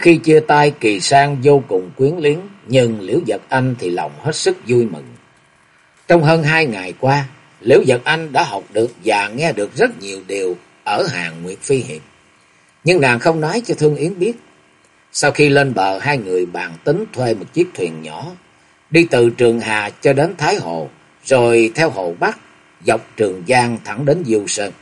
Khi chia tay Kỳ Sang vô cùng quyến luyến, nhưng Liễu Giật Anh thì lòng hết sức vui mừng. Trong hơn hai ngày qua, Liễu Giật Anh đã học được và nghe được rất nhiều điều ở hàng Nguyệt Phi Hiệp. Nhưng nàng không nói cho Thương Yến biết. Sau khi lên bờ, hai người bàn tính thuê một chiếc thuyền nhỏ, đi từ Trường Hà cho đến Thái Hồ, rồi theo Hồ Bắc, dọc Trường Giang thẳng đến Du Sơn.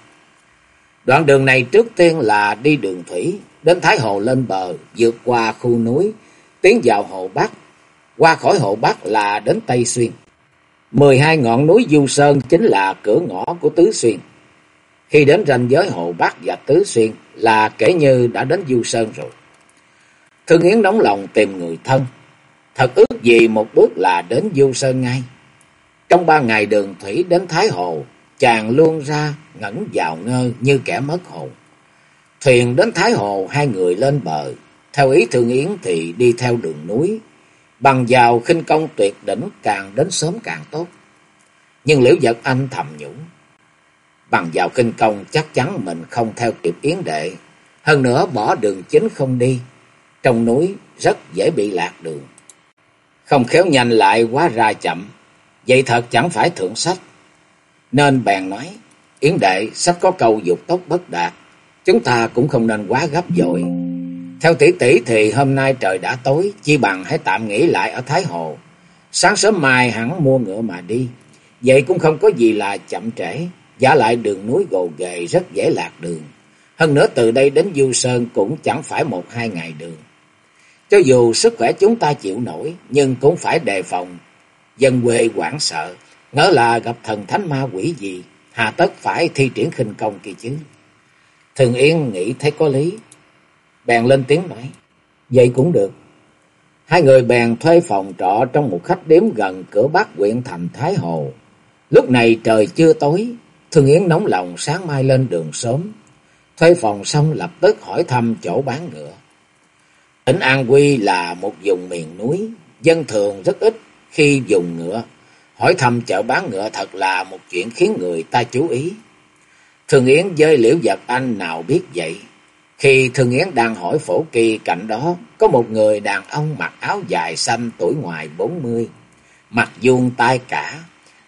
Đoạn đường này trước tiên là đi đường thủy, đến Thái Hồ lên bờ, vượt qua khu núi, tiến vào Hồ Bắc. Qua khỏi Hồ Bắc là đến Tây Xuyên. mười hai ngọn núi Du Sơn chính là cửa ngõ của Tứ Xuyên. Khi đến ranh giới Hồ Bắc và Tứ Xuyên là kể như đã đến Du Sơn rồi. Thương Yến nóng lòng tìm người thân. Thật ước gì một bước là đến Du Sơn ngay. Trong ba ngày đường thủy đến Thái Hồ, chàng luôn ra ngẩn vào ngơ như kẻ mất hồn. Thuyền đến Thái Hồ, hai người lên bờ. Theo ý Thương Yến thì đi theo đường núi. Bằng vào khinh công tuyệt đỉnh càng đến sớm càng tốt. Nhưng Liễu Giật Anh thầm nhủ. Bằng vào khinh công chắc chắn mình không theo kịp Yến đệ. Hơn nữa bỏ đường chính không đi. Trong núi rất dễ bị lạc đường. Không khéo nhanh lại quá ra chậm. Vậy thật chẳng phải thượng sách. Nên bèn nói. Yến đệ sắp có câu dục tốc bất đạt. Chúng ta cũng không nên quá gấp dội. Theo tỷ tỷ thì hôm nay trời đã tối, chi bằng hãy tạm nghỉ lại ở Thái Hồ. Sáng sớm mai hẳn mua ngựa mà đi. Vậy cũng không có gì là chậm trễ. Giả lại đường núi gồ ghề rất dễ lạc đường. Hơn nữa từ đây đến Du Sơn cũng chẳng phải một hai ngày đường. Cho dù sức khỏe chúng ta chịu nổi, nhưng cũng phải đề phòng. Dân quê quảng sợ, ngỡ là gặp thần thánh ma quỷ gì, hà tất phải thi triển khinh công kỳ chứ. Thường Yên nghĩ thấy có lý. Bèn lên tiếng nói. Vậy cũng được. Hai người bèn thuê phòng trọ trong một khách điếm gần cửa bắc huyện thành Thái Hồ. Lúc này trời chưa tối. Thường Yến nóng lòng sáng mai lên đường sớm. Thuê phòng xong lập tức hỏi thăm chỗ bán ngựa. Tỉnh An Quy là một vùng miền núi. Dân thường rất ít khi dùng ngựa. Hỏi thăm chợ bán ngựa thật là một chuyện khiến người ta chú ý. Thường Yến với Liễu Giật Anh nào biết vậy. Khi Thường Yến đang hỏi phổ kỳ cạnh đó, có một người đàn ông mặc áo dài xanh tuổi ngoài bốn mươi, mặt vuông tai cả,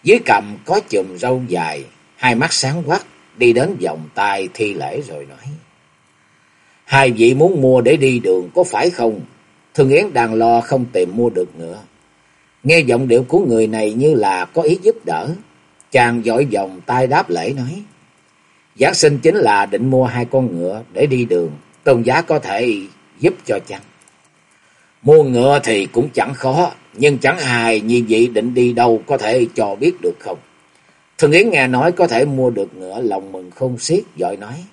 dưới cầm có chùm râu dài, hai mắt sáng quắc, đi đến vòng tay thi lễ rồi nói. Hai vị muốn mua để đi đường có phải không? Thường Yến đang lo không tìm mua được nữa. Nghe giọng điệu của người này như là có ý giúp đỡ. Chàng dội vòng tay đáp lễ nói. Giáng sinh chính là định mua hai con ngựa để đi đường. Tôn giá có thể giúp cho chăng? Mua ngựa thì cũng chẳng khó. Nhưng chẳng hài như vậy định đi đâu có thể cho biết được không? Thường Yến nghe nói có thể mua được ngựa, lòng mừng không xiết. Giỏi nói.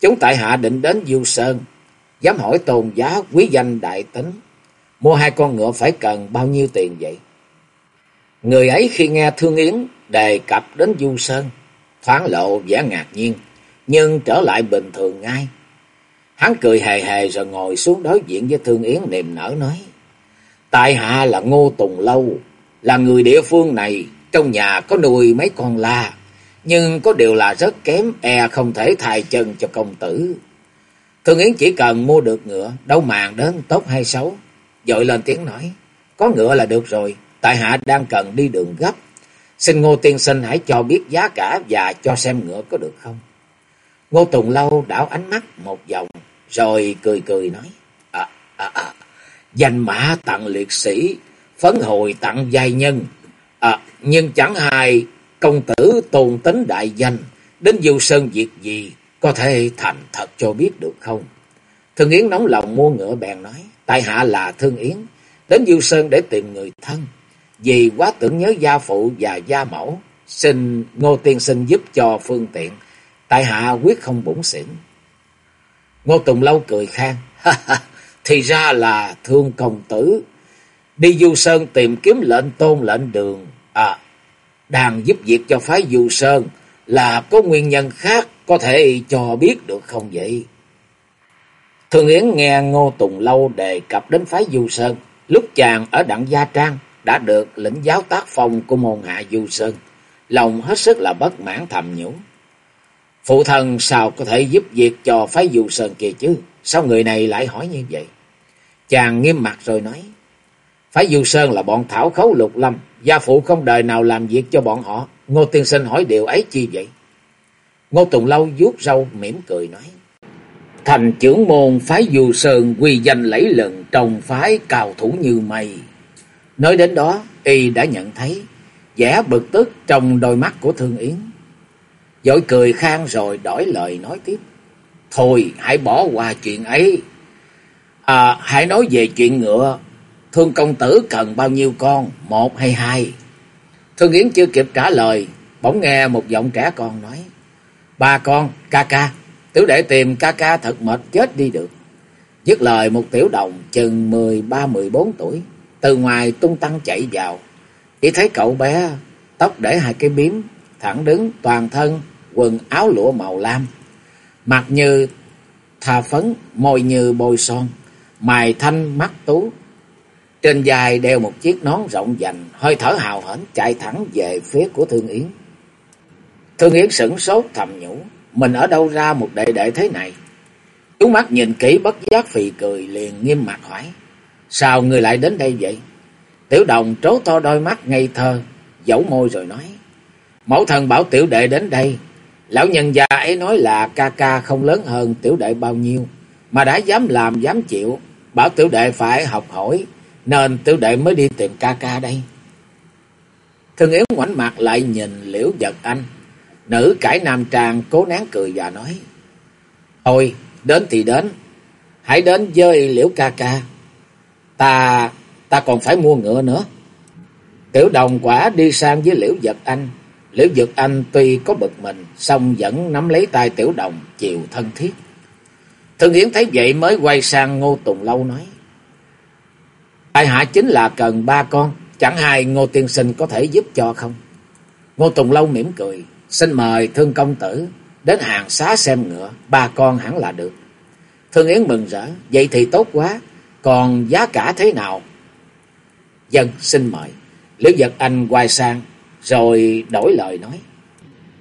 Chúng tại hạ định đến Du Sơn. Dám hỏi tôn giá quý danh đại tính. Mua hai con ngựa phải cần bao nhiêu tiền vậy? Người ấy khi nghe Thương Yến đề cập đến Du Sơn thoáng lộ vẻ ngạc nhiên, nhưng trở lại bình thường ngay. Hắn cười hề hề rồi ngồi xuống đối diện với Thương Yến niềm nở nói. Tại hạ là Ngô Tùng Lâu, là người địa phương này, trong nhà có nuôi mấy con la, nhưng có điều là rất kém, e không thể thay chân cho công tử. Thương Yến chỉ cần mua được ngựa, đâu màng đến tốt hay xấu. Dội lên tiếng nói, có ngựa là được rồi, tại hạ đang cần đi đường gấp, Xin Ngô Tiên Sinh hãy cho biết giá cả và cho xem ngựa có được không. Ngô Tùng Lâu đảo ánh mắt một vòng, rồi cười cười nói. À, à, à, danh mã tặng liệt sĩ, phấn hồi tặng giai nhân. À, nhưng chẳng hài công tử tôn tính đại danh, đến du sơn việc gì, có thể thành thật cho biết được không? Thương Yến nóng lòng mua ngựa bèn nói, tại hạ là Thương Yến, đến du sơn để tìm người thân vì quá tưởng nhớ gia phụ và gia mẫu, xin Ngô Tiên Sinh giúp cho phương tiện. tại hạ quyết không bổn xỉn. Ngô Tùng Lâu cười khang, thì ra là thương công tử, đi du sơn tìm kiếm lệnh tôn lệnh đường, à, đang giúp việc cho phái du sơn là có nguyên nhân khác có thể cho biết được không vậy? Thường Yến nghe Ngô Tùng Lâu đề cập đến phái du sơn, lúc chàng ở Đặng Gia Trang đã được lĩnh giáo tác phong của môn hạ du sơn, lòng hết sức là bất mãn thầm nhủ. Phụ thần sao có thể giúp việc cho phái du sơn kia chứ? Sao người này lại hỏi như vậy? Chàng nghiêm mặt rồi nói. Phái du sơn là bọn thảo khấu lục lâm. Gia phụ không đời nào làm việc cho bọn họ. Ngô tiên sinh hỏi điều ấy chi vậy? Ngô Tùng Lâu vuốt râu mỉm cười nói. Thành trưởng môn phái du sơn quy danh lẫy lừng trong phái cao thủ như mây. Nói đến đó, y đã nhận thấy vẻ bực tức trong đôi mắt của Thương Yến. Dội cười khang rồi đổi lời nói tiếp. Thôi hãy bỏ qua chuyện ấy. À, hãy nói về chuyện ngựa. Thương công tử cần bao nhiêu con? Một hay hai? Thương Yến chưa kịp trả lời. Bỗng nghe một giọng trẻ con nói. Ba con, ca ca. Tiểu đệ tìm ca ca thật mệt chết đi được. Dứt lời một tiểu đồng chừng mười ba mười bốn tuổi. Từ ngoài tung tăng chạy vào. Chỉ thấy cậu bé tóc để hai cái biếm. Thẳng đứng toàn thân quần áo lụa màu lam, mặt như thà phấn, môi như bôi son, mày thanh mắt tú. Trên dài đeo một chiếc nón rộng dành, hơi thở hào hển chạy thẳng về phía của Thương Yến. Thương Yến sửng sốt thầm nhủ, mình ở đâu ra một đệ đệ thế này? Chú mắt nhìn kỹ bất giác phì cười liền nghiêm mặt hỏi, sao người lại đến đây vậy? Tiểu đồng trố to đôi mắt ngây thơ, dẫu môi rồi nói, mẫu thần bảo tiểu đệ đến đây. Lão nhân già ấy nói là ca ca không lớn hơn tiểu đệ bao nhiêu, mà đã dám làm dám chịu, bảo tiểu đệ phải học hỏi, nên tiểu đệ mới đi tìm ca ca đây. Thương yếu ngoảnh mặt lại nhìn liễu giật anh, nữ cải nam trang cố nén cười và nói, Thôi, đến thì đến, hãy đến với liễu ca ca, ta, ta còn phải mua ngựa nữa. Tiểu đồng quả đi sang với liễu giật anh, Liễu Dực Anh tuy có bực mình, song vẫn nắm lấy tay Tiểu Đồng, chiều thân thiết. Thương Yến thấy vậy mới quay sang Ngô Tùng Lâu nói. Tại hạ chính là cần ba con, chẳng hay Ngô Tiên Sinh có thể giúp cho không? Ngô Tùng Lâu mỉm cười, xin mời Thương Công Tử đến hàng xá xem ngựa, ba con hẳn là được. Thương Yến mừng rỡ, vậy thì tốt quá, còn giá cả thế nào? Dân, xin mời. Liễu Giật Anh quay sang, rồi đổi lời nói.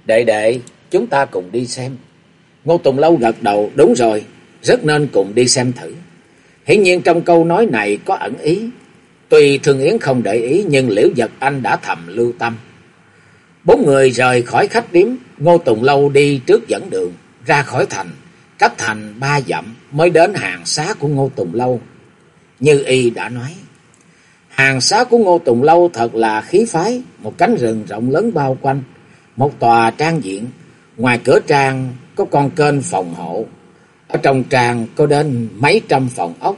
Đệ đệ, chúng ta cùng đi xem. Ngô Tùng Lâu gật đầu, đúng rồi, rất nên cùng đi xem thử. Hiển nhiên trong câu nói này có ẩn ý. Tuy Thương Yến không để ý nhưng Liễu Giật Anh đã thầm lưu tâm. Bốn người rời khỏi khách điếm, Ngô Tùng Lâu đi trước dẫn đường, ra khỏi thành, cách thành ba dặm mới đến hàng xá của Ngô Tùng Lâu. Như y đã nói, Hàng xá của Ngô Tùng Lâu thật là khí phái, một cánh rừng rộng lớn bao quanh, một tòa trang diện, ngoài cửa trang có con kênh phòng hộ, ở trong trang có đến mấy trăm phòng ốc,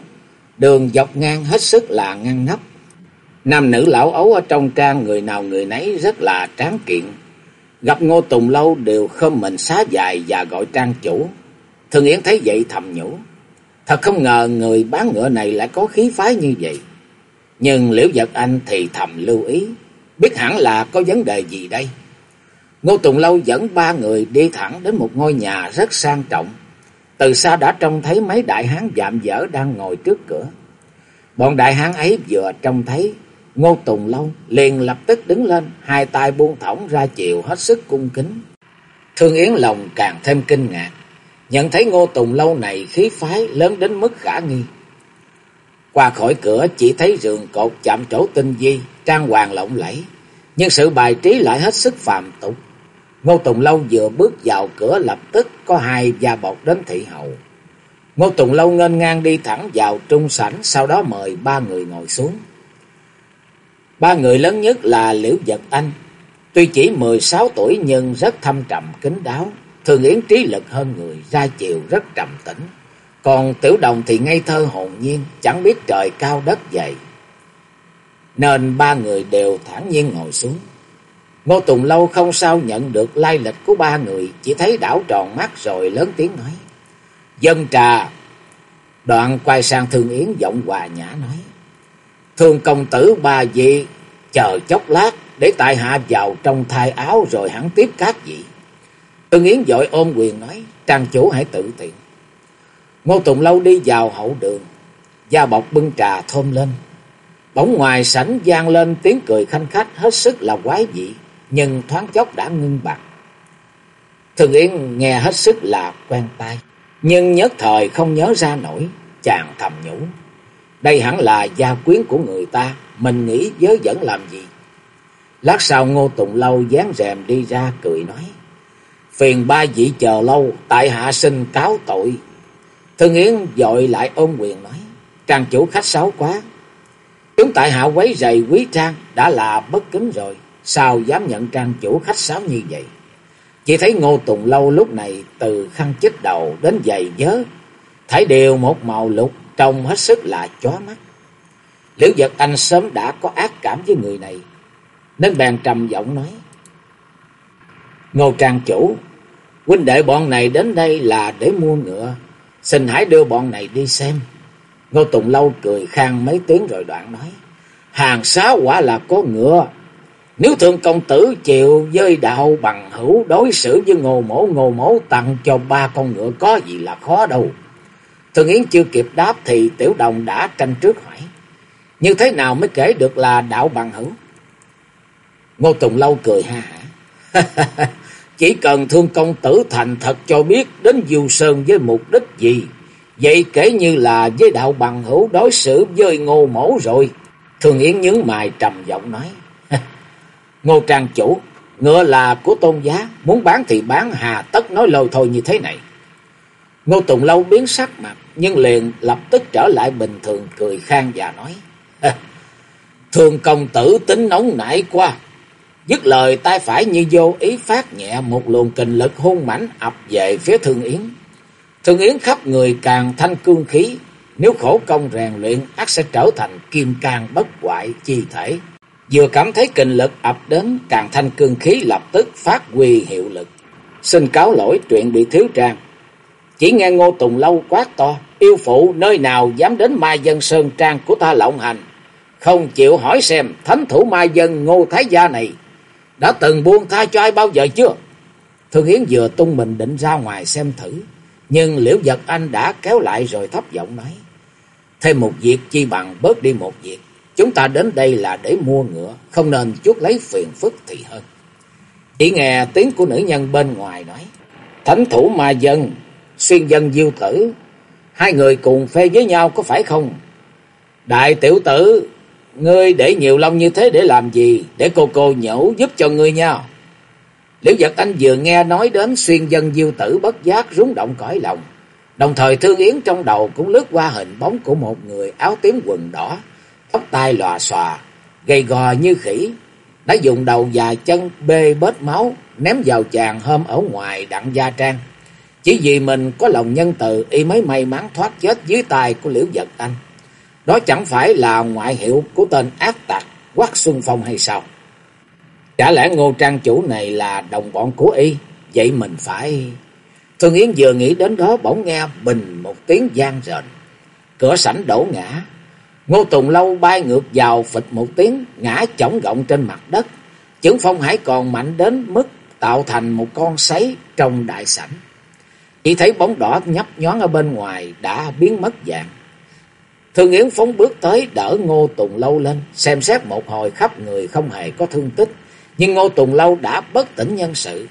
đường dọc ngang hết sức là ngăn nắp. Nam nữ lão ấu ở trong trang người nào người nấy rất là tráng kiện. Gặp Ngô Tùng Lâu đều khom mình xá dài và gọi trang chủ. Thường Yến thấy vậy thầm nhủ. Thật không ngờ người bán ngựa này lại có khí phái như vậy. Nhưng Liễu Giật Anh thì thầm lưu ý, biết hẳn là có vấn đề gì đây. Ngô Tùng Lâu dẫn ba người đi thẳng đến một ngôi nhà rất sang trọng. Từ xa đã trông thấy mấy đại hán dạm dở đang ngồi trước cửa. Bọn đại hán ấy vừa trông thấy Ngô Tùng Lâu liền lập tức đứng lên, hai tay buông thõng ra chiều hết sức cung kính. Thương Yến lòng càng thêm kinh ngạc, nhận thấy Ngô Tùng Lâu này khí phái lớn đến mức khả nghi. Qua khỏi cửa chỉ thấy giường cột chạm trổ tinh di, trang hoàng lộng lẫy, nhưng sự bài trí lại hết sức phàm tục. Ngô Tùng Lâu vừa bước vào cửa lập tức có hai gia bọc đến thị hậu. Ngô Tùng Lâu ngênh ngang đi thẳng vào trung sảnh, sau đó mời ba người ngồi xuống. Ba người lớn nhất là Liễu Vật Anh, tuy chỉ mười sáu tuổi nhưng rất thâm trầm kính đáo, thường yến trí lực hơn người, ra chiều rất trầm tĩnh. Còn tiểu đồng thì ngây thơ hồn nhiên, chẳng biết trời cao đất dày. Nên ba người đều thản nhiên ngồi xuống. Ngô Tùng Lâu không sao nhận được lai lịch của ba người, chỉ thấy đảo tròn mắt rồi lớn tiếng nói. Dân trà! Đoạn quay sang Thường Yến giọng hòa nhã nói. Thường công tử ba gì? chờ chốc lát để tại hạ vào trong thai áo rồi hẳn tiếp các vị. Ưng Yến dội ôm quyền nói, trang chủ hãy tự tiện. Ngô Tùng Lâu đi vào hậu đường, da bọc bưng trà thơm lên. Bỗng ngoài sảnh gian lên tiếng cười khanh khách hết sức là quái dị, nhưng thoáng chốc đã ngưng bặt. Thường Yến nghe hết sức là quen tai, nhưng nhất thời không nhớ ra nổi, chàng thầm nhủ. Đây hẳn là gia quyến của người ta, mình nghĩ giới dẫn làm gì. Lát sau Ngô Tùng Lâu dán rèm đi ra cười nói. Phiền ba vị chờ lâu, tại hạ xin cáo tội. Thương Yến dội lại ôm quyền nói. Trang chủ khách sáo quá. Chúng tại hạ quấy rầy quý trang đã là bất kính rồi. Sao dám nhận trang chủ khách sáo như vậy? Chỉ thấy Ngô Tùng Lâu lúc này từ khăn chích đầu đến giày nhớ Thấy đều một màu lục trông hết sức là chó mắt. Liễu giật anh sớm đã có ác cảm với người này. Nên bèn trầm giọng nói. Ngô trang chủ, huynh đệ bọn này đến đây là để mua ngựa. Xin hãy đưa bọn này đi xem. Ngô Tùng Lâu cười khang mấy tiếng rồi đoạn nói. Hàng xá quả là có ngựa. Nếu thượng công tử chịu dơi đạo bằng hữu đối xử với ngô mổ ngô mổ tặng cho ba con ngựa có gì là khó đâu. Thường Yến chưa kịp đáp thì tiểu đồng đã tranh trước hỏi. Như thế nào mới kể được là đạo bằng hữu? Ngô Tùng Lâu cười ha hả. Chỉ cần thương công tử thành thật cho biết đến Du Sơn với mục đích gì. Vậy kể như là với đạo bằng hữu đối xử với ngô mổ rồi. Thường Yến nhướng mày trầm giọng nói. ngô trang chủ, ngựa là của tôn giá, muốn bán thì bán hà tất nói lôi thôi như thế này. Ngô Tùng Lâu biến sắc mặt, nhưng liền lập tức trở lại bình thường cười khang và nói. Thường công tử tính nóng nảy quá. Dứt lời tay phải như vô ý phát nhẹ một luồng kình lực hung mãnh ập về phía Thương Yến. Thương Yến khắp người càng thanh cương khí, nếu khổ công rèn luyện ác sẽ trở thành kim can bất hoại chi thể. Vừa cảm thấy kình lực ập đến, càng thanh cương khí lập tức phát huy hiệu lực. Xin cáo lỗi chuyện bị thiếu trang. Chỉ nghe Ngô Tùng Lâu quát to, yêu phụ nơi nào dám đến Mai Dân Sơn Trang của ta lộng hành. Không chịu hỏi xem thánh thủ Mai Dân Ngô Thái Gia này đã từng buông tha cho ai bao giờ chưa? Thương Hiến vừa tung mình định ra ngoài xem thử. Nhưng Liễu Giật Anh đã kéo lại rồi thấp giọng nói. Thêm một việc chi bằng bớt đi một việc. Chúng ta đến đây là để mua ngựa, không nên chuốc lấy phiền phức thì hơn. Chỉ nghe tiếng của nữ nhân bên ngoài nói. Thánh thủ ma dân, xuyên dân diêu tử. Hai người cùng phê với nhau có phải không? Đại tiểu tử, ngươi để nhiều lông như thế để làm gì? Để cô cô nhổ giúp cho ngươi nha. Liễu Giật Anh vừa nghe nói đến xuyên dân diêu tử bất giác rúng động cõi lòng. Đồng thời Thương Yến trong đầu cũng lướt qua hình bóng của một người áo tím quần đỏ, tóc tai lòa xòa, gầy gò như khỉ, đã dùng đầu và chân bê bết máu ném vào chàng hôm ở ngoài đặng gia trang. Chỉ vì mình có lòng nhân từ y mới may mắn thoát chết dưới tay của Liễu Giật Anh. Đó chẳng phải là ngoại hiệu của tên ác tặc Quắc Xuân Phong hay sao? Chả lẽ ngô trang chủ này là đồng bọn của y, vậy mình phải... Thương Yến vừa nghĩ đến đó bỗng nghe bình một tiếng gian rền. Cửa sảnh đổ ngã. Ngô Tùng Lâu bay ngược vào phịch một tiếng, ngã chổng gọng trên mặt đất. Chứng phong hải còn mạnh đến mức tạo thành một con sấy trong đại sảnh. Chỉ thấy bóng đỏ nhấp nhón ở bên ngoài đã biến mất dạng. Thương Yến phóng bước tới đỡ Ngô Tùng Lâu lên, xem xét một hồi khắp người không hề có thương tích. Nhưng Ngô Tùng Lâu đã bất tỉnh nhân sự.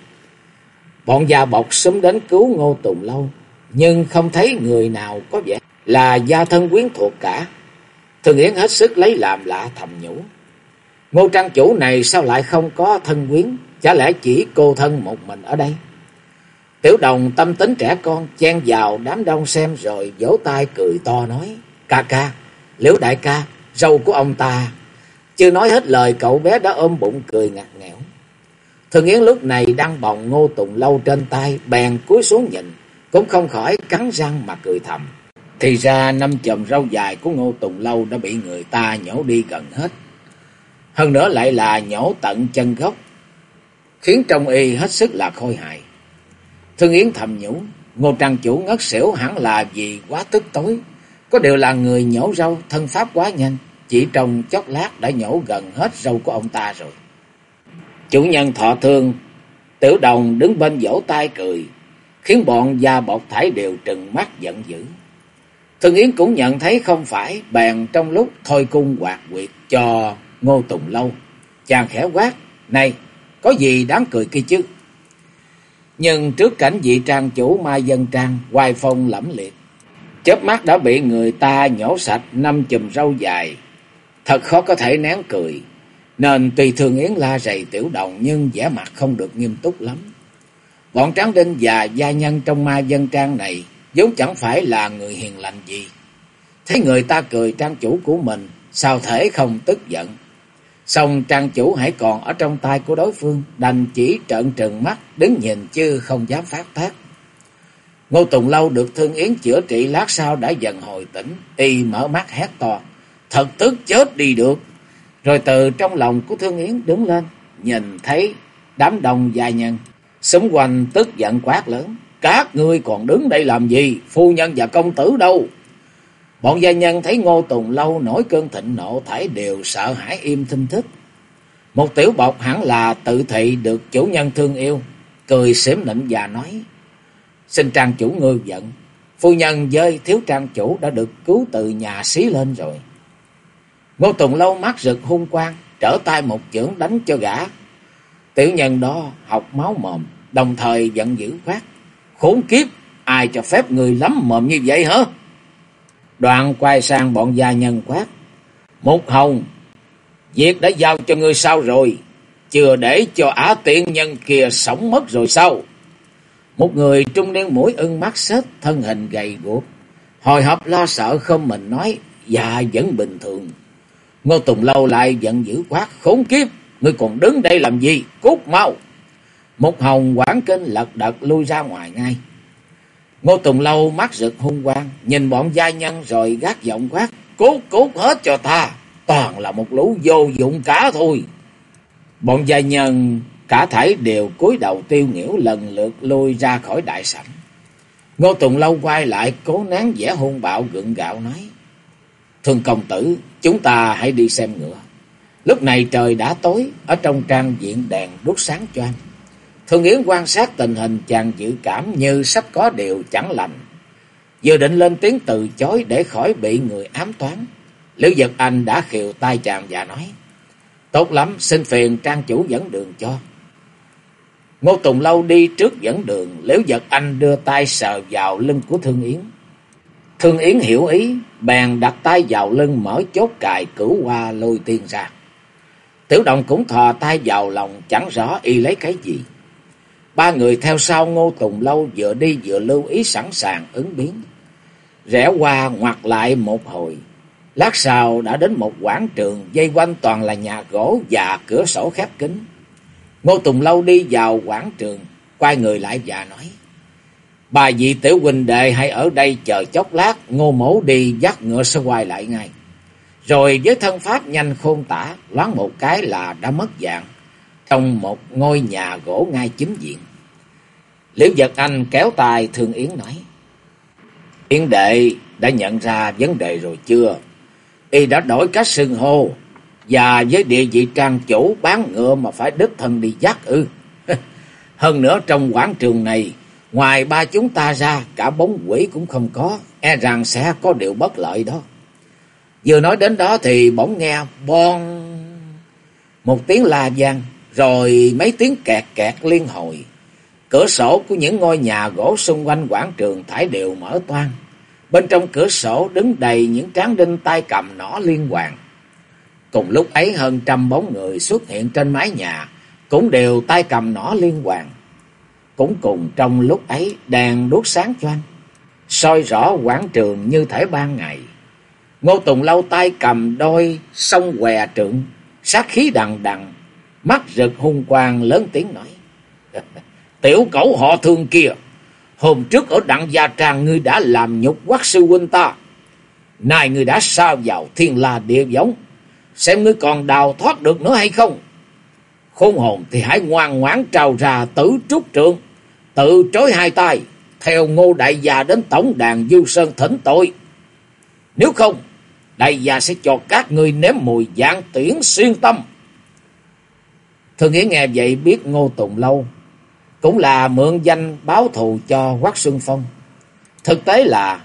Bọn già bọc xúm đến cứu Ngô Tùng Lâu, nhưng không thấy người nào có vẻ là gia thân quyến thuộc cả. Thường Yến hết sức lấy làm lạ thầm nhủ. Ngô Trang Chủ này sao lại không có thân quyến, chả lẽ chỉ cô thân một mình ở đây? Tiểu đồng tâm tính trẻ con chen vào đám đông xem rồi vỗ tay cười to nói. Ca ca, liễu đại ca, râu của ông ta. Chưa nói hết lời cậu bé đã ôm bụng cười ngặt nghẽo. Thường Yến lúc này đang bồng ngô tùng lâu trên tay, bèn cúi xuống nhìn, cũng không khỏi cắn răng mà cười thầm. Thì ra năm chùm râu dài của ngô tùng lâu đã bị người ta nhổ đi gần hết. Hơn nữa lại là nhổ tận chân gốc. khiến trong y hết sức là khôi hài. Thương Yến thầm nhủ, Ngô Trang Chủ ngất xỉu hẳn là vì quá tức tối, có điều là người nhổ râu, thân pháp quá nhanh, chỉ trong chốc lát đã nhổ gần hết râu của ông ta rồi. Chủ nhân thọ thương, tiểu đồng đứng bên vỗ tay cười, khiến bọn gia bọc thải đều trừng mắt giận dữ. Thương Yến cũng nhận thấy không phải, bèn trong lúc thôi cung quạt quyệt cho Ngô Tùng Lâu. Chàng khẽ quát, này, có gì đáng cười kia chứ? Nhưng trước cảnh vị trang chủ Mai Dân Trang, hoài phong lẫm liệt, chớp mắt đã bị người ta nhổ sạch năm chùm râu dài. Thật khó có thể nén cười, nên tùy thường Yến la rầy tiểu đồng nhưng vẻ mặt không được nghiêm túc lắm. Bọn Tráng Đinh và gia nhân trong Mai Dân Trang này vốn chẳng phải là người hiền lành gì. Thấy người ta cười trang chủ của mình, sao thể không tức giận. Xong trang chủ hãy còn ở trong tay của đối phương, đành chỉ trợn trừng mắt, đứng nhìn chứ không dám phát tác. Ngô Tùng Lâu được Thương Yến chữa trị lát sau đã dần hồi tỉnh, y mở mắt hét to, thật tức chết đi được. Rồi từ trong lòng của Thương Yến đứng lên, nhìn thấy đám đông gia nhân, xung quanh tức giận quát lớn. Các ngươi còn đứng đây làm gì? Phu nhân và công tử đâu? Bọn gia nhân thấy Ngô Tùng Lâu nổi cơn thịnh nộ thải đều sợ hãi im thinh thức. Một tiểu bọc hẳn là tự thị được chủ nhân thương yêu, cười xếm nịnh và nói. Xin trang chủ ngư giận, phu nhân với thiếu trang chủ đã được cứu từ nhà xí lên rồi. Ngô Tùng Lâu mắt rực hung quang, trở tay một chưởng đánh cho gã. Tiểu nhân đó học máu mồm, đồng thời giận dữ quát. Khốn kiếp, ai cho phép người lắm mồm như vậy hả? Đoạn quay sang bọn gia nhân quát. Một hồng, việc đã giao cho ngươi sao rồi? Chưa để cho á tiện nhân kia sống mất rồi sao? Một người trung niên mũi ưng mắt xếp, thân hình gầy guộc, hồi hộp lo sợ không mình nói, và vẫn bình thường. Ngô Tùng Lâu lại giận dữ quát, khốn kiếp, ngươi còn đứng đây làm gì? Cút mau! Một hồng quảng kinh lật đật lui ra ngoài ngay. Ngô Tùng Lâu mắt rực hung quang, nhìn bọn gia nhân rồi gác giọng quát, cút cút hết cho ta, toàn là một lũ vô dụng cả thôi. Bọn gia nhân cả thảy đều cúi đầu tiêu nghỉu lần lượt lui ra khỏi đại sảnh. Ngô Tùng Lâu quay lại cố nén vẻ hung bạo gượng gạo nói, Thương công tử, chúng ta hãy đi xem ngựa. Lúc này trời đã tối, ở trong trang viện đèn đốt sáng choang. Thương Yến quan sát tình hình chàng dự cảm như sắp có điều chẳng lành. Vừa định lên tiếng từ chối để khỏi bị người ám toán. Liễu Giật Anh đã khiều tay chàng và nói. Tốt lắm, xin phiền trang chủ dẫn đường cho. Ngô Tùng Lâu đi trước dẫn đường, Liễu Giật Anh đưa tay sờ vào lưng của Thương Yến. Thương Yến hiểu ý, bèn đặt tay vào lưng mở chốt cài cửu qua lôi tiên ra. Tiểu đồng cũng thò tay vào lòng chẳng rõ y lấy cái gì. Ba người theo sau Ngô Tùng Lâu vừa đi vừa lưu ý sẵn sàng ứng biến. Rẽ qua ngoặt lại một hồi. Lát sau đã đến một quảng trường dây quanh toàn là nhà gỗ và cửa sổ khép kín. Ngô Tùng Lâu đi vào quảng trường, quay người lại và nói. Bà vị tiểu huynh đệ hãy ở đây chờ chốc lát, ngô mổ đi dắt ngựa sẽ quay lại ngay. Rồi với thân pháp nhanh khôn tả, loáng một cái là đã mất dạng trong một ngôi nhà gỗ ngay chính diện. Liễu Giật Anh kéo tài thường Yến nói. Yến đệ đã nhận ra vấn đề rồi chưa? Y đã đổi cách xưng hô. Và với địa vị trang chủ bán ngựa mà phải đích thân đi dắt ư. Hơn nữa trong quảng trường này, ngoài ba chúng ta ra, cả bóng quỷ cũng không có. E rằng sẽ có điều bất lợi đó. Vừa nói đến đó thì bỗng nghe bon một tiếng la vang rồi mấy tiếng kẹt kẹt liên hồi. Cửa sổ của những ngôi nhà gỗ xung quanh quảng trường thải đều mở toan. Bên trong cửa sổ đứng đầy những tráng đinh tay cầm nỏ liên hoàng. Cùng lúc ấy hơn trăm bóng người xuất hiện trên mái nhà, cũng đều tay cầm nỏ liên hoàn. Cũng cùng trong lúc ấy đèn đốt sáng choang, soi rõ quảng trường như thể ban ngày. Ngô Tùng lâu tay cầm đôi sông què trượng, sát khí đằng đằng, mắt rực hung quang lớn tiếng nói. Tiểu cẩu họ thương kia, hôm trước ở đặng gia trang ngươi đã làm nhục quắc sư huynh ta. Nay ngươi đã sao vào thiên la địa giống, xem ngươi còn đào thoát được nữa hay không? Khôn hồn thì hãy ngoan ngoãn trào ra tử trúc trượng, tự trối hai tay, theo ngô đại gia đến tổng đàn Du Sơn thỉnh tội. Nếu không, đại gia sẽ cho các ngươi nếm mùi dạng tiễn xuyên tâm. Thường Nghĩa nghe vậy biết Ngô Tùng Lâu cũng là mượn danh báo thù cho Quách Xuân Phong. Thực tế là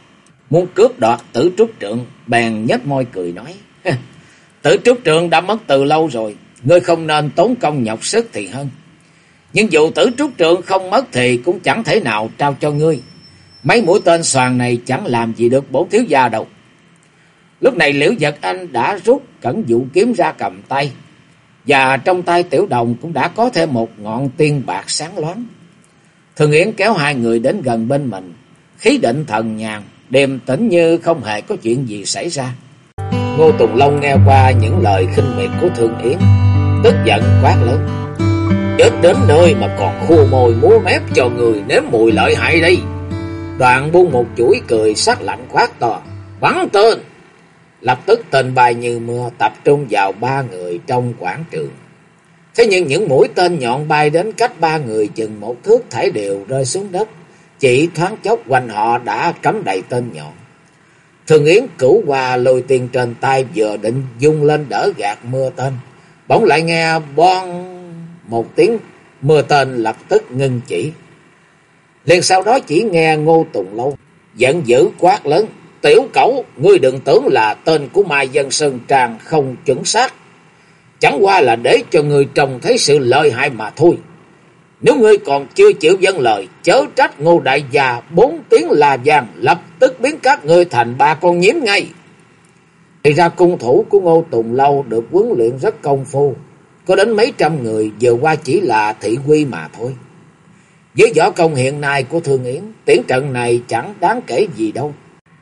muốn cướp đoạt tử trúc trượng, bèn nhếch môi cười nói tử trúc trường đã mất từ lâu rồi, ngươi không nên tốn công nhọc sức thì hơn. Nhưng dù tử trúc trường không mất thì cũng chẳng thể nào trao cho ngươi. Mấy mũi tên xoàn này chẳng làm gì được bổ thiếu gia đâu. Lúc này Liễu Giật Anh đã rút cẩn dụ kiếm ra cầm tay. Và trong tay tiểu đồng cũng đã có thêm một ngọn tiên bạc sáng loáng. Thường Yến kéo hai người đến gần bên mình. Khí định thần nhàn, điềm tĩnh như không hề có chuyện gì xảy ra. Ngô Tùng Long nghe qua những lời khinh miệt của Thương Yến. Tức giận quát lớn. Chết đến nơi mà còn khô môi múa mép cho người nếm mùi lợi hại đây. Đoạn buông một chuỗi cười sắc lạnh quát to. Bắn tên! Lập tức tên bài như mưa tập trung vào ba người trong quảng trường. Thế nhưng những mũi tên nhọn bay đến cách ba người chừng một thước thải đều rơi xuống đất. Chỉ thoáng chốc quanh họ đã cắm đầy tên nhọn. Thường Yến cửu hòa lùi tiền trên tay vừa định dung lên đỡ gạt mưa tên. Bỗng lại nghe bon một tiếng mưa tên lập tức ngưng chỉ. liền sau đó chỉ nghe Ngô Tùng Lâu giận dữ quát lớn. Tiểu cẩu, ngươi đừng tưởng là tên của Mai Dân Sơn Tràng không chuẩn xác. Chẳng qua là để cho ngươi trông thấy sự lợi hại mà thôi. Nếu ngươi còn chưa chịu dân lời, chớ trách ngô đại già bốn tiếng là vàng, lập tức biến các ngươi thành ba con nhiễm ngay. Thì ra cung thủ của Ngô Tùng Lâu được huấn luyện rất công phu, có đến mấy trăm người vừa qua chỉ là thị quy mà thôi. Với võ công hiện nay của Thương Yến, tiến trận này chẳng đáng kể gì đâu.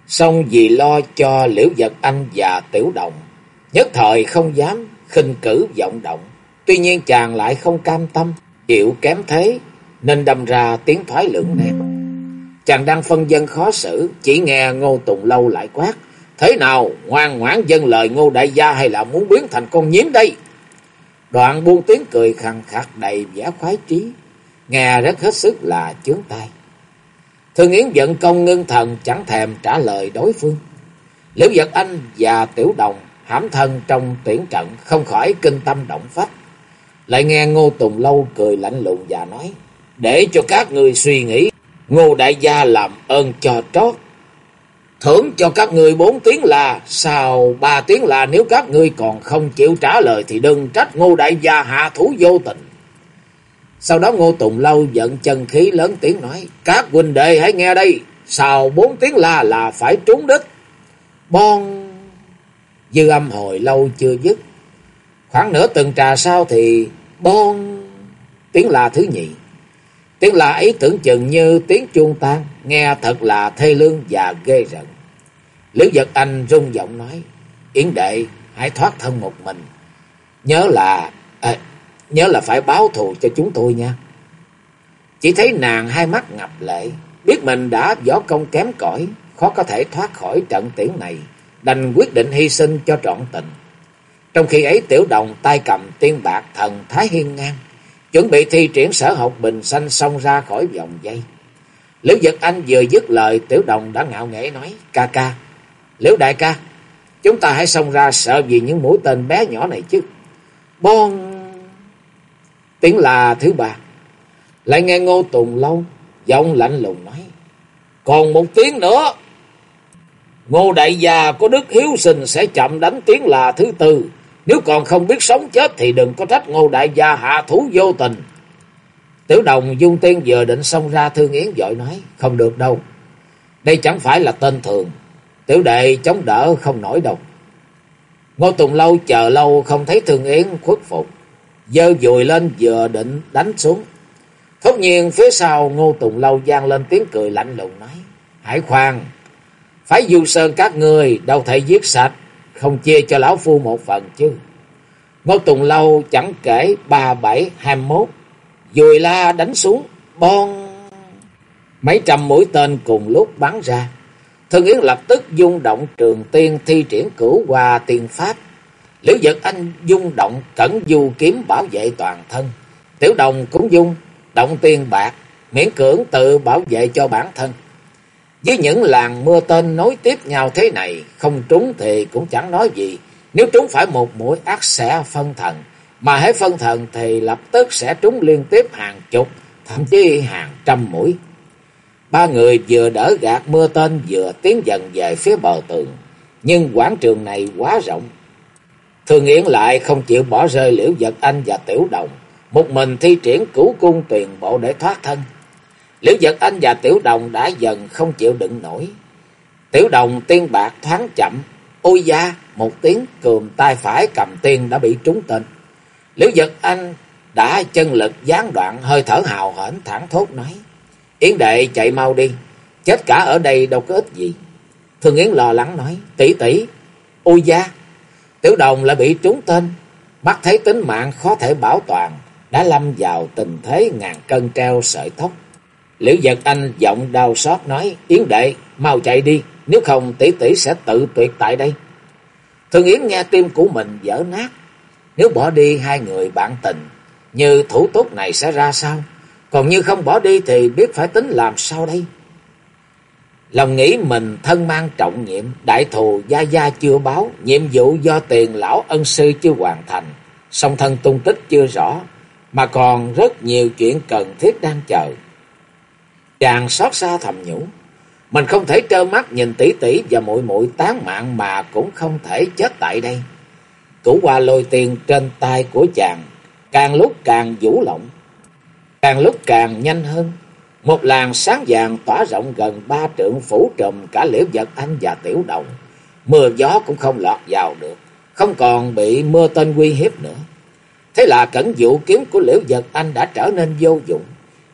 Xong vì lo cho Liễu Vật Anh và Tiểu Đồng, nhất thời không dám khinh cử vọng động. Tuy nhiên chàng lại không cam tâm, chịu kém thế, nên đâm ra tiếng thoái lưỡng nan. Chàng đang phân dân khó xử, chỉ nghe Ngô Tùng Lâu lại quát. Thế nào, ngoan ngoãn dân lời Ngô Đại Gia hay là muốn biến thành con nhím đây? Đoạn buông tiếng cười khàn khạc đầy vẻ khoái trí, nghe rất hết sức là chướng tai. Thương Yến giận công ngưng thần chẳng thèm trả lời đối phương. Liễu Dật Anh và Tiểu Đồng hãm thân trong tuyển trận không khỏi kinh tâm động phách. Lại nghe Ngô Tùng Lâu cười lạnh lùng và nói, để cho các người suy nghĩ, Ngô Đại Gia làm ơn cho trót. Thưởng cho các người bốn tiếng là, sau ba tiếng là nếu các người còn không chịu trả lời thì đừng trách Ngô Đại Gia hạ thủ vô tình. Sau đó Ngô Tùng Lâu giận chân khí lớn tiếng nói, các huynh đệ hãy nghe đây, sau bốn tiếng la là phải trúng đích. Bon! Dư âm hồi lâu chưa dứt. Khoảng nửa tuần trà sau thì bon! Tiếng là thứ nhị. Tiếng là ấy tưởng chừng như tiếng chuông tan, nghe thật là thê lương và ghê rợn. Liễu Giật Anh rung giọng nói, Yến đệ, hãy thoát thân một mình. Nhớ là, à, nhớ là phải báo thù cho chúng tôi nha. Chỉ thấy nàng hai mắt ngập lệ, biết mình đã võ công kém cỏi, khó có thể thoát khỏi trận tiễn này, đành quyết định hy sinh cho trọn tình. Trong khi ấy tiểu đồng tay cầm tiên bạc thần Thái Hiên Ngang, chuẩn bị thi triển sở học bình xanh xông ra khỏi vòng dây. Liễu Giật Anh vừa dứt lời tiểu đồng đã ngạo nghễ nói, ca ca, Liễu đại ca, chúng ta hãy xông ra sợ vì những mũi tên bé nhỏ này chứ. Bon Tiếng là thứ ba. Lại nghe Ngô Tùng Lâu, giọng lạnh lùng nói. Còn một tiếng nữa. Ngô Đại Gia có đức hiếu sinh sẽ chậm đánh tiếng là thứ tư. Nếu còn không biết sống chết thì đừng có trách Ngô Đại Gia hạ thú vô tình. Tiểu đồng dung tiên vừa định xông ra thương yến dội nói. Không được đâu. Đây chẳng phải là tên thường. Tiểu đệ chống đỡ không nổi đâu. Ngô Tùng Lâu chờ lâu không thấy thương yến khuất phục dơ dùi lên vừa định đánh xuống. Thốt nhiên phía sau Ngô Tùng Lâu gian lên tiếng cười lạnh lùng nói. Hải khoan, phải du sơn các người đâu thể giết sạch, không chia cho lão phu một phần chứ. Ngô Tùng Lâu chẳng kể ba bảy hai mốt, dùi la đánh xuống, bon. Mấy trăm mũi tên cùng lúc bắn ra. Thương Yến lập tức dung động trường tiên thi triển cửu qua tiên pháp Liễu Giật Anh dung động cẩn du kiếm bảo vệ toàn thân. Tiểu đồng cũng dung động tiền bạc, miễn cưỡng tự bảo vệ cho bản thân. Với những làng mưa tên nối tiếp nhau thế này, không trúng thì cũng chẳng nói gì. Nếu trúng phải một mũi ác sẽ phân thần, mà hãy phân thần thì lập tức sẽ trúng liên tiếp hàng chục, thậm chí hàng trăm mũi. Ba người vừa đỡ gạt mưa tên vừa tiến dần về phía bờ tường. Nhưng quảng trường này quá rộng. Thường Yến lại không chịu bỏ rơi liễu vật anh và tiểu đồng. Một mình thi triển cửu cung tuyền bộ để thoát thân. Liễu Giật anh và tiểu đồng đã dần không chịu đựng nổi. Tiểu đồng tiên bạc thoáng chậm. Ôi da, một tiếng cườm tay phải cầm tiên đã bị trúng tên. Liễu Giật anh đã chân lực gián đoạn hơi thở hào hển thẳng thốt nói. Yến đệ chạy mau đi, chết cả ở đây đâu có ích gì. Thường Yến lo lắng nói, tỷ tỷ, ôi da, tiểu đồng lại bị trúng tên, mắt thấy tính mạng khó thể bảo toàn, đã lâm vào tình thế ngàn cân treo sợi tóc. Liễu giật anh giọng đau xót nói, Yến đệ, mau chạy đi, nếu không tỷ tỷ sẽ tự tuyệt tại đây. Thường Yến nghe tim của mình dở nát, nếu bỏ đi hai người bạn tình, như thủ tốt này sẽ ra sao? Còn như không bỏ đi thì biết phải tính làm sao đây? Lòng nghĩ mình thân mang trọng nhiệm, đại thù gia gia chưa báo, nhiệm vụ do tiền lão ân sư chưa hoàn thành, song thân tung tích chưa rõ, mà còn rất nhiều chuyện cần thiết đang chờ. Chàng xót xa thầm nhủ, mình không thể trơ mắt nhìn tỷ tỷ và muội muội tán mạng mà cũng không thể chết tại đây. Củ qua lôi tiền trên tay của chàng, càng lúc càng vũ lộng, càng lúc càng nhanh hơn. Một làn sáng vàng tỏa rộng gần ba trượng phủ trùm cả liễu vật anh và tiểu đồng. Mưa gió cũng không lọt vào được, không còn bị mưa tên uy hiếp nữa. Thế là cẩn dụ kiếm của liễu vật anh đã trở nên vô dụng.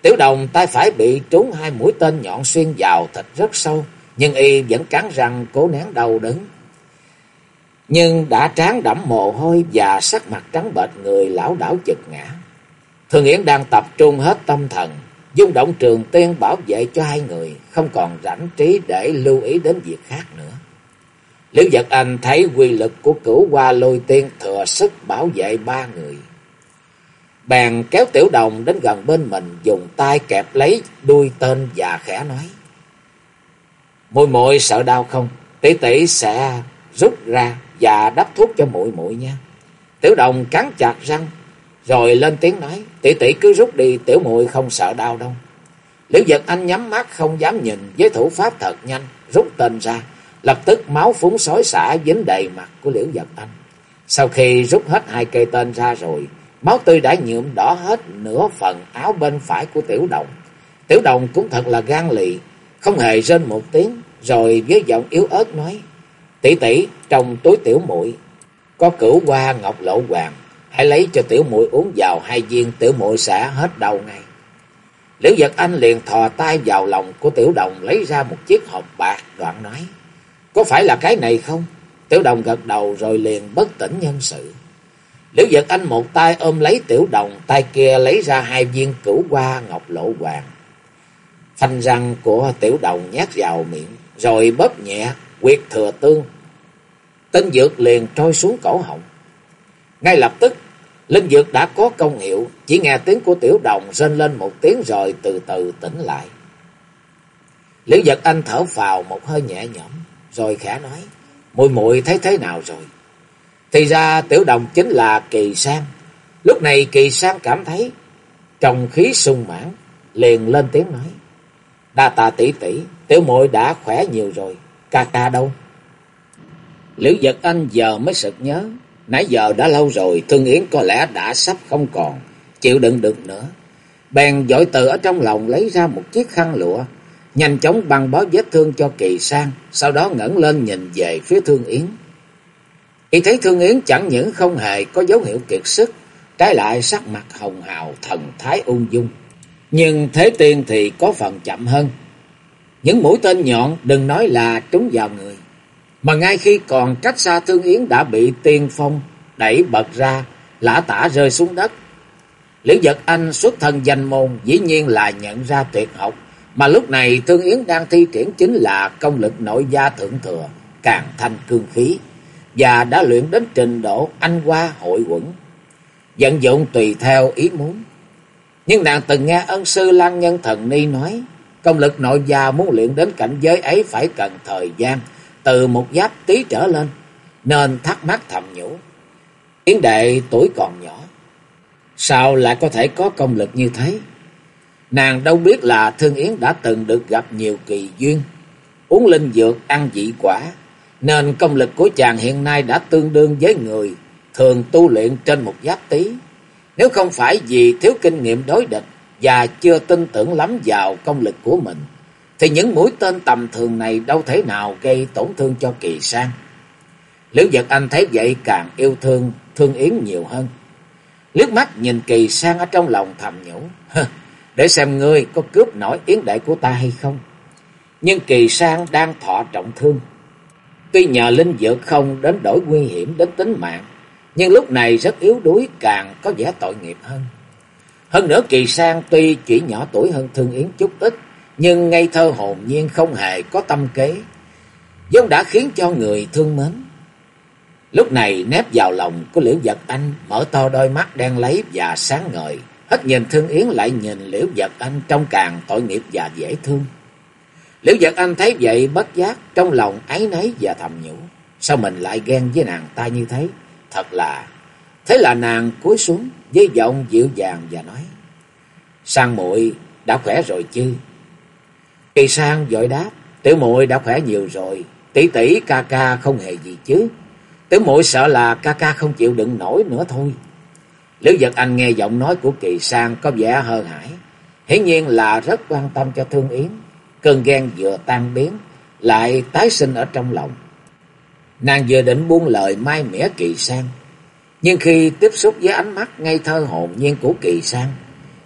Tiểu đồng tay phải bị trúng hai mũi tên nhọn xuyên vào thịt rất sâu, nhưng y vẫn cắn răng cố nén đau đớn. Nhưng đã tráng đẫm mồ hôi và sắc mặt trắng bệch người lão đảo chật ngã. Thường Yến đang tập trung hết tâm thần, dung động trường tiên bảo vệ cho hai người, không còn rảnh trí để lưu ý đến việc khác nữa. Liễu Giật Anh thấy quy lực của cửu hoa lôi tiên thừa sức bảo vệ ba người. Bèn kéo tiểu đồng đến gần bên mình, dùng tay kẹp lấy đuôi tên và khẽ nói. Mùi muội sợ đau không? Tỷ tỷ sẽ rút ra và đắp thuốc cho muội muội nha. Tiểu đồng cắn chặt răng, rồi lên tiếng nói, tỷ tỷ cứ rút đi, tiểu muội không sợ đau đâu. Liễu giật anh nhắm mắt không dám nhìn với thủ pháp thật nhanh, rút tên ra, lập tức máu phúng xối xả dính đầy mặt của liễu giật anh. Sau khi rút hết hai cây tên ra rồi, máu tươi đã nhuộm đỏ hết nửa phần áo bên phải của tiểu đồng. Tiểu đồng cũng thật là gan lì, không hề rên một tiếng, rồi với giọng yếu ớt nói, tỷ tỷ trong túi tiểu muội có cửu hoa ngọc lộ hoàng, hãy lấy cho tiểu muội uống vào hai viên, tiểu muội sẽ hết đau ngay. Liễu Giật Anh liền thò tay vào lòng của tiểu đồng lấy ra một chiếc hộp bạc, đoạn nói, có phải là cái này không? Tiểu đồng gật đầu rồi liền bất tỉnh nhân sự. Liễu Giật Anh một tay ôm lấy tiểu đồng, tay kia lấy ra hai viên cửu hoa ngọc lộ hoàng. Phanh răng của tiểu đồng nhát vào miệng, rồi bóp nhẹ, quyệt thừa tương. Tên dược liền trôi xuống cổ họng. Ngay lập tức, linh dược đã có công hiệu, chỉ nghe tiếng của tiểu đồng rên lên một tiếng rồi từ từ tỉnh lại. Liễu giật anh thở vào một hơi nhẹ nhõm, rồi khẽ nói, mùi mùi thấy thế nào rồi? Thì ra tiểu đồng chính là kỳ sang. Lúc này kỳ sang cảm thấy trong khí sung mãn, liền lên tiếng nói, đa tạ tỷ tỷ, tiểu muội đã khỏe nhiều rồi, ca ca đâu? Liễu giật anh giờ mới sực nhớ, Nãy giờ đã lâu rồi, Thương Yến có lẽ đã sắp không còn, chịu đựng được nữa. Bèn dội từ ở trong lòng lấy ra một chiếc khăn lụa, nhanh chóng băng bó vết thương cho Kỳ Sang, sau đó ngẩng lên nhìn về phía Thương Yến. Y thấy Thương Yến chẳng những không hề có dấu hiệu kiệt sức, trái lại sắc mặt hồng hào, thần thái ung dung. Nhưng Thế Tiên thì có phần chậm hơn. Những mũi tên nhọn đừng nói là trúng vào người, mà ngay khi còn cách xa Thương Yến đã bị tiên phong đẩy bật ra, lã tả rơi xuống đất. Liễu Giật Anh xuất thân danh môn dĩ nhiên là nhận ra tuyệt học, mà lúc này Thương Yến đang thi triển chính là công lực nội gia thượng thừa, càng thanh cương khí và đã luyện đến trình độ anh qua hội quẩn, vận dụng tùy theo ý muốn. Nhưng nàng từng nghe ân sư Lan Nhân Thần Ni nói, công lực nội gia muốn luyện đến cảnh giới ấy phải cần thời gian, từ một giáp tí trở lên, nên thắc mắc thầm nhủ. Yến đệ tuổi còn nhỏ, sao lại có thể có công lực như thế? Nàng đâu biết là Thương Yến đã từng được gặp nhiều kỳ duyên, uống linh dược, ăn dị quả, nên công lực của chàng hiện nay đã tương đương với người thường tu luyện trên một giáp tí. Nếu không phải vì thiếu kinh nghiệm đối địch và chưa tin tưởng lắm vào công lực của mình, thì những mũi tên tầm thường này đâu thể nào gây tổn thương cho kỳ sang. Liễu Giật Anh thấy vậy càng yêu thương Thương Yến nhiều hơn. Liếc mắt nhìn kỳ sang ở trong lòng thầm nhủ, để xem ngươi có cướp nổi Yến đại của ta hay không. Nhưng kỳ sang đang thọ trọng thương. Tuy nhờ linh dược không đến đổi nguy hiểm đến tính mạng, nhưng lúc này rất yếu đuối càng có vẻ tội nghiệp hơn. Hơn nữa kỳ sang tuy chỉ nhỏ tuổi hơn Thương Yến chút ít, nhưng ngây thơ hồn nhiên không hề có tâm kế, vốn đã khiến cho người thương mến. Lúc này nép vào lòng của Liễu Vật Anh, mở to đôi mắt đen lấy và sáng ngời, hết nhìn Thương Yến lại nhìn Liễu Vật Anh trong càng tội nghiệp và dễ thương. Liễu Giật Anh thấy vậy bất giác trong lòng áy náy và thầm nhủ, sao mình lại ghen với nàng ta như thế? Thật là Thế là nàng cúi xuống với giọng dịu dàng và nói: "Sang muội đã khỏe rồi chứ?" Kỳ Sang vội đáp: "Tiểu muội đã khỏe nhiều rồi, tỷ tỷ ca ca không hề gì chứ. Tiểu muội sợ là ca ca không chịu đựng nổi nữa thôi." Liễu Giật Anh nghe giọng nói của Kỳ Sang có vẻ hơ hải hiển nhiên là rất quan tâm cho Thương Yến, cơn ghen vừa tan biến lại tái sinh ở trong lòng. Nàng vừa định buông lời mai mẻ Kỳ Sang, nhưng khi tiếp xúc với ánh mắt ngây thơ hồn nhiên của Kỳ Sang,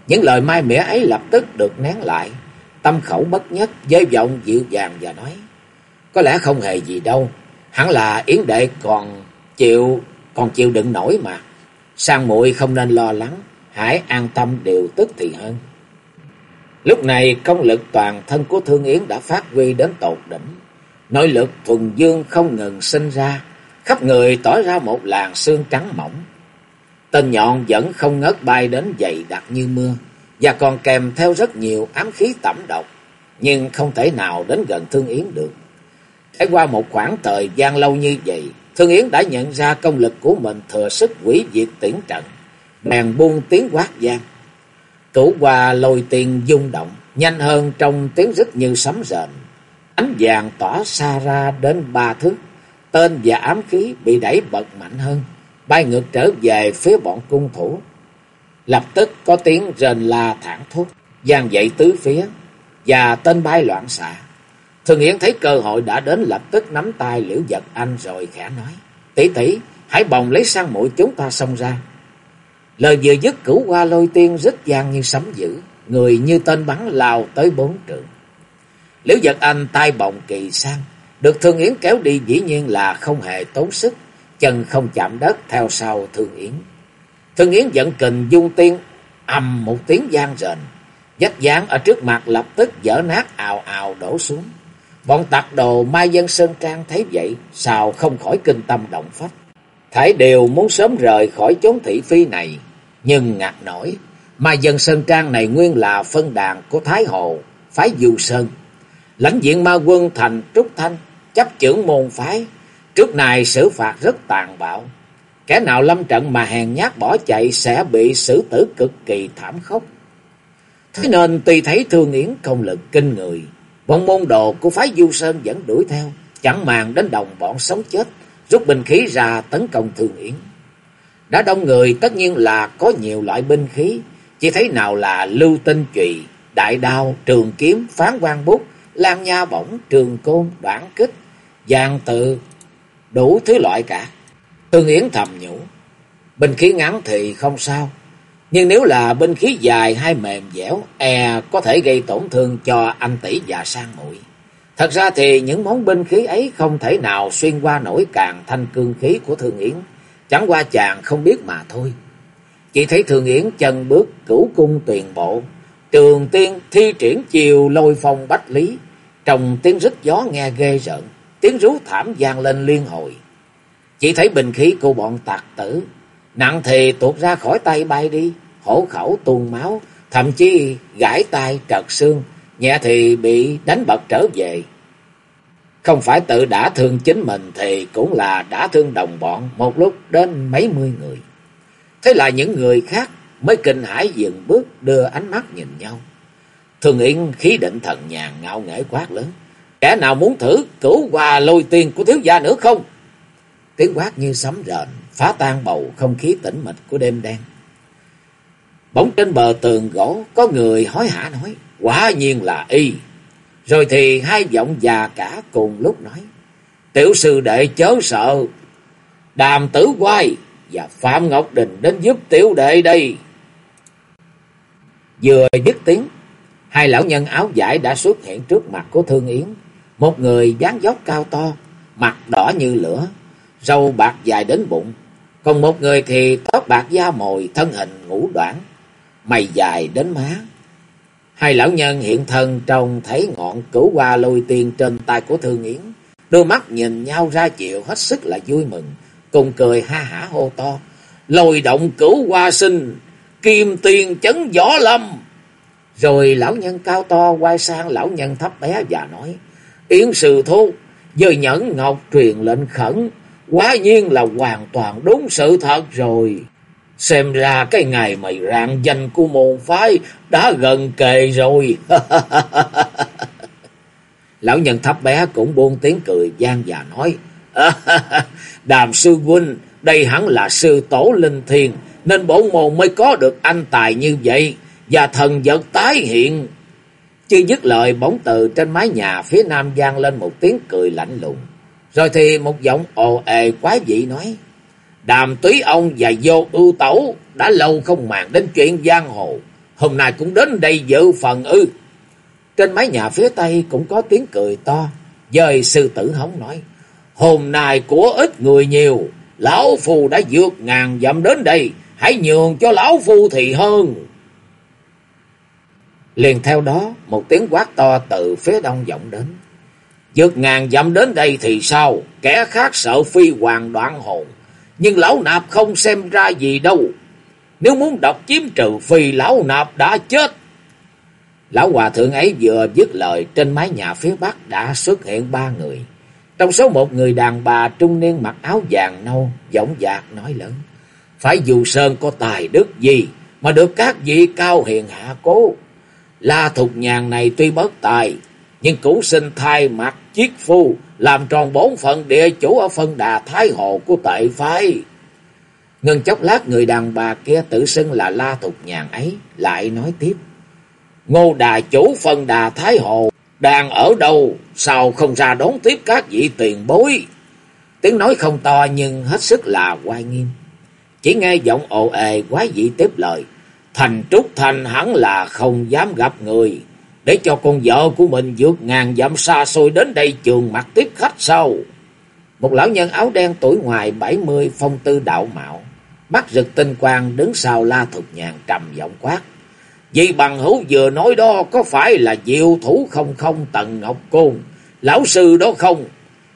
những lời mai mẻ ấy lập tức được nén lại, tâm khẩu bất nhất với giọng dịu dàng và nói: "Có lẽ không hề gì đâu, hẳn là Yến đệ còn chịu còn chịu đựng nổi mà. Sang muội không nên lo lắng, hãy an tâm điều tức thì hơn." Lúc này công lực toàn thân của Thương Yến đã phát huy đến tột đỉnh, nội lực thuần dương không ngừng sinh ra, khắp người tỏ ra một làn xương trắng mỏng. Tên nhọn vẫn không ngớt bay đến dày đặc như mưa, và còn kèm theo rất nhiều ám khí tẩm độc, nhưng không thể nào đến gần Thương Yến được. Trải qua một khoảng thời gian lâu như vậy, Thương Yến đã nhận ra công lực của mình thừa sức quỷ diệt tiễn trận, bèn buông tiếng quát gian. Cửu hòa lôi tiền dung động, nhanh hơn trong tiếng rít như sấm rền. Ánh vàng tỏa xa ra đến ba thước, tên và ám khí bị đẩy bật mạnh hơn, bay ngược trở về phía bọn cung thủ. Lập tức có tiếng rền la thẳng thốt, gian dậy tứ phía, và tên bay loạn xạ. Thường Yến thấy cơ hội đã đến lập tức nắm tay Liễu Giật Anh rồi khẽ nói, tỷ tỷ hãy bồng lấy sang mũi chúng ta xông ra. Lời vừa dứt cửu qua lôi tiên rít gian như sấm dữ, người như tên bắn lao tới bốn trường. Liễu Giật Anh tay bồng kỳ sang, được Thương Yến kéo đi dĩ nhiên là không hề tốn sức, chân không chạm đất theo sau Thương Yến. Thương Yến giận kình dung tiên, ầm một tiếng gian rền, dách dáng ở trước mặt lập tức dở nát ào ào đổ xuống. Bọn tặc đồ Mai Dân Sơn Trang thấy vậy, sao không khỏi kinh tâm động phách. Thải đều muốn sớm rời khỏi chốn thị phi này, nhưng ngạc nổi, Mai Dân Sơn Trang này nguyên là phân đàn của Thái Hồ, phái Du Sơn. Lãnh diện ma quân thành Trúc Thanh, chấp trưởng môn phái, trước này xử phạt rất tàn bạo. Kẻ nào lâm trận mà hèn nhát bỏ chạy sẽ bị xử tử cực kỳ thảm khốc. Thế nên tuy thấy Thương Yến công lực kinh người, bọn môn đồ của phái Du Sơn vẫn đuổi theo, chẳng màng đến đồng bọn sống chết, rút binh khí ra tấn công Thương Yến. Đã đông người tất nhiên là có nhiều loại binh khí, chỉ thấy nào là lưu tinh chùy, đại đao, trường kiếm, phán quan bút, lan nha bổng, trường côn, đoạn kích, giang tự, đủ thứ loại cả. Tương Yến thầm nhủ, binh khí ngắn thì không sao, nhưng nếu là binh khí dài hay mềm dẻo, e có thể gây tổn thương cho anh tỷ và sang muội. Thật ra thì những món binh khí ấy không thể nào xuyên qua nổi càng thanh cương khí của Thương Yến, chẳng qua chàng không biết mà thôi. Chỉ thấy thường Yến chân bước cửu cung tuyền bộ, trường tiên thi triển chiều lôi phong bách lý, trong tiếng rít gió nghe ghê rợn, tiếng rú thảm vang lên liên hồi. Chỉ thấy bình khí của bọn tạc tử, nặng thì tuột ra khỏi tay bay đi, hổ khẩu tuôn máu, thậm chí gãi tay trật xương, nhẹ thì bị đánh bật trở về. Không phải tự đã thương chính mình thì cũng là đã thương đồng bọn một lúc đến mấy mươi người. Thế là những người khác mới kinh hãi dừng bước đưa ánh mắt nhìn nhau. Thường yên khí định thần nhàn ngạo nghễ quát lớn. Kẻ nào muốn thử cứu hòa lôi tiền của thiếu gia nữa không? Tiếng quát như sấm rền, phá tan bầu không khí tĩnh mịch của đêm đen. Bỗng trên bờ tường gỗ có người hối hả nói, quả nhiên là y. Rồi thì hai giọng già cả cùng lúc nói, tiểu sư đệ chớ sợ, đàm tử quay và Phạm Ngọc Đình đến giúp tiểu đệ đây. Vừa dứt tiếng, hai lão nhân áo vải đã xuất hiện trước mặt của Thương Yến. Một người dáng dốc cao to, mặt đỏ như lửa, râu bạc dài đến bụng. Còn một người thì tóc bạc da mồi, thân hình ngũ đoạn, mày dài đến má. Hai lão nhân hiện thân trông thấy ngọn cửu hoa lôi tiên trên tay của Thương Yến. Đôi mắt nhìn nhau ra chịu hết sức là vui mừng, cùng cười ha hả hô to. Lôi động cửu hoa sinh, kim tiền chấn gió lâm. Rồi lão nhân cao to quay sang lão nhân thấp bé và nói. Yến sư thu dời nhẫn ngọc truyền lệnh khẩn, quá nhiên là hoàn toàn đúng sự thật rồi. Xem ra cái ngày mày rạng danh của môn phái đã gần kề rồi. Lão nhân thấp bé cũng buông tiếng cười gian và nói. Đàm sư huynh, đây hẳn là sư tổ linh thiền, nên bổn môn mới có được anh tài như vậy, và thần vật tái hiện. Chưa dứt lời bóng từ trên mái nhà phía nam gian lên một tiếng cười lạnh lùng. Rồi thì một giọng ồ ề quá dị nói. Đàm túy ông và vô ưu tẩu đã lâu không màng đến chuyện giang hồ. Hôm nay cũng đến đây dự phần ư. Trên mái nhà phía tây cũng có tiếng cười to. Dời sư tử hống nói. Hôm nay của ít người nhiều. Lão phù đã vượt ngàn dặm đến đây. Hãy nhường cho Lão Phu thì hơn. Liền theo đó, một tiếng quát to từ phía đông vọng đến. Vượt ngàn dặm đến đây thì sao? Kẻ khác sợ phi hoàng đoạn hồn. Nhưng lão nạp không xem ra gì đâu. Nếu muốn độc chiếm trừ phi lão nạp đã chết. Lão hòa thượng ấy vừa dứt lời trên mái nhà phía bắc đã xuất hiện ba người. Trong số một người đàn bà trung niên mặc áo vàng nâu, giọng dạc nói lớn. Phải dù sơn có tài đức gì mà được các vị cao hiền hạ cố. La thục nhàn này tuy bất tài, nhưng cũng sinh thai mặt chiết phu, làm tròn bổn phận địa chủ ở phân đà Thái Hồ của tệ phái. Ngân chốc lát người đàn bà kia tự xưng là La Thục Nhàn ấy, lại nói tiếp. Ngô đà chủ phân đà Thái Hồ, đang ở đâu, sao không ra đón tiếp các vị tiền bối? Tiếng nói không to nhưng hết sức là oai nghiêm. Chỉ nghe giọng ồ ề quá dị tiếp lời. Thành Trúc Thành hẳn là không dám gặp người, để cho con vợ của mình vượt ngàn dặm xa xôi đến đây trường mặt tiếp khách sau. Một lão nhân áo đen tuổi ngoài bảy mươi phong tư đạo mạo, mắt rực tinh quang đứng sau la thục nhàn trầm giọng quát. Vì bằng hữu vừa nói đó có phải là diệu thủ không không tần ngọc côn, lão sư đó không?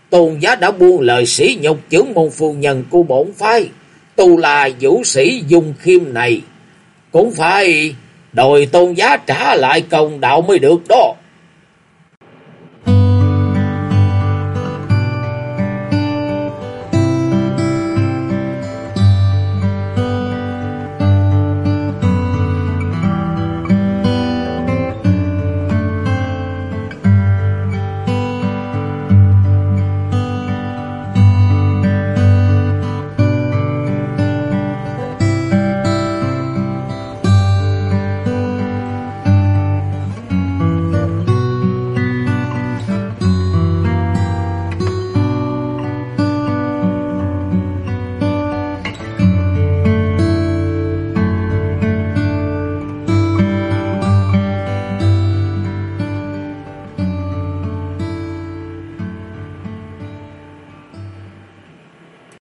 Tôn giá đã buông lời sĩ nhục trưởng môn phu nhân của bổn phái, tu là vũ sĩ dung khiêm này cũng phải đòi tôn giá trả lại công đạo mới được đó.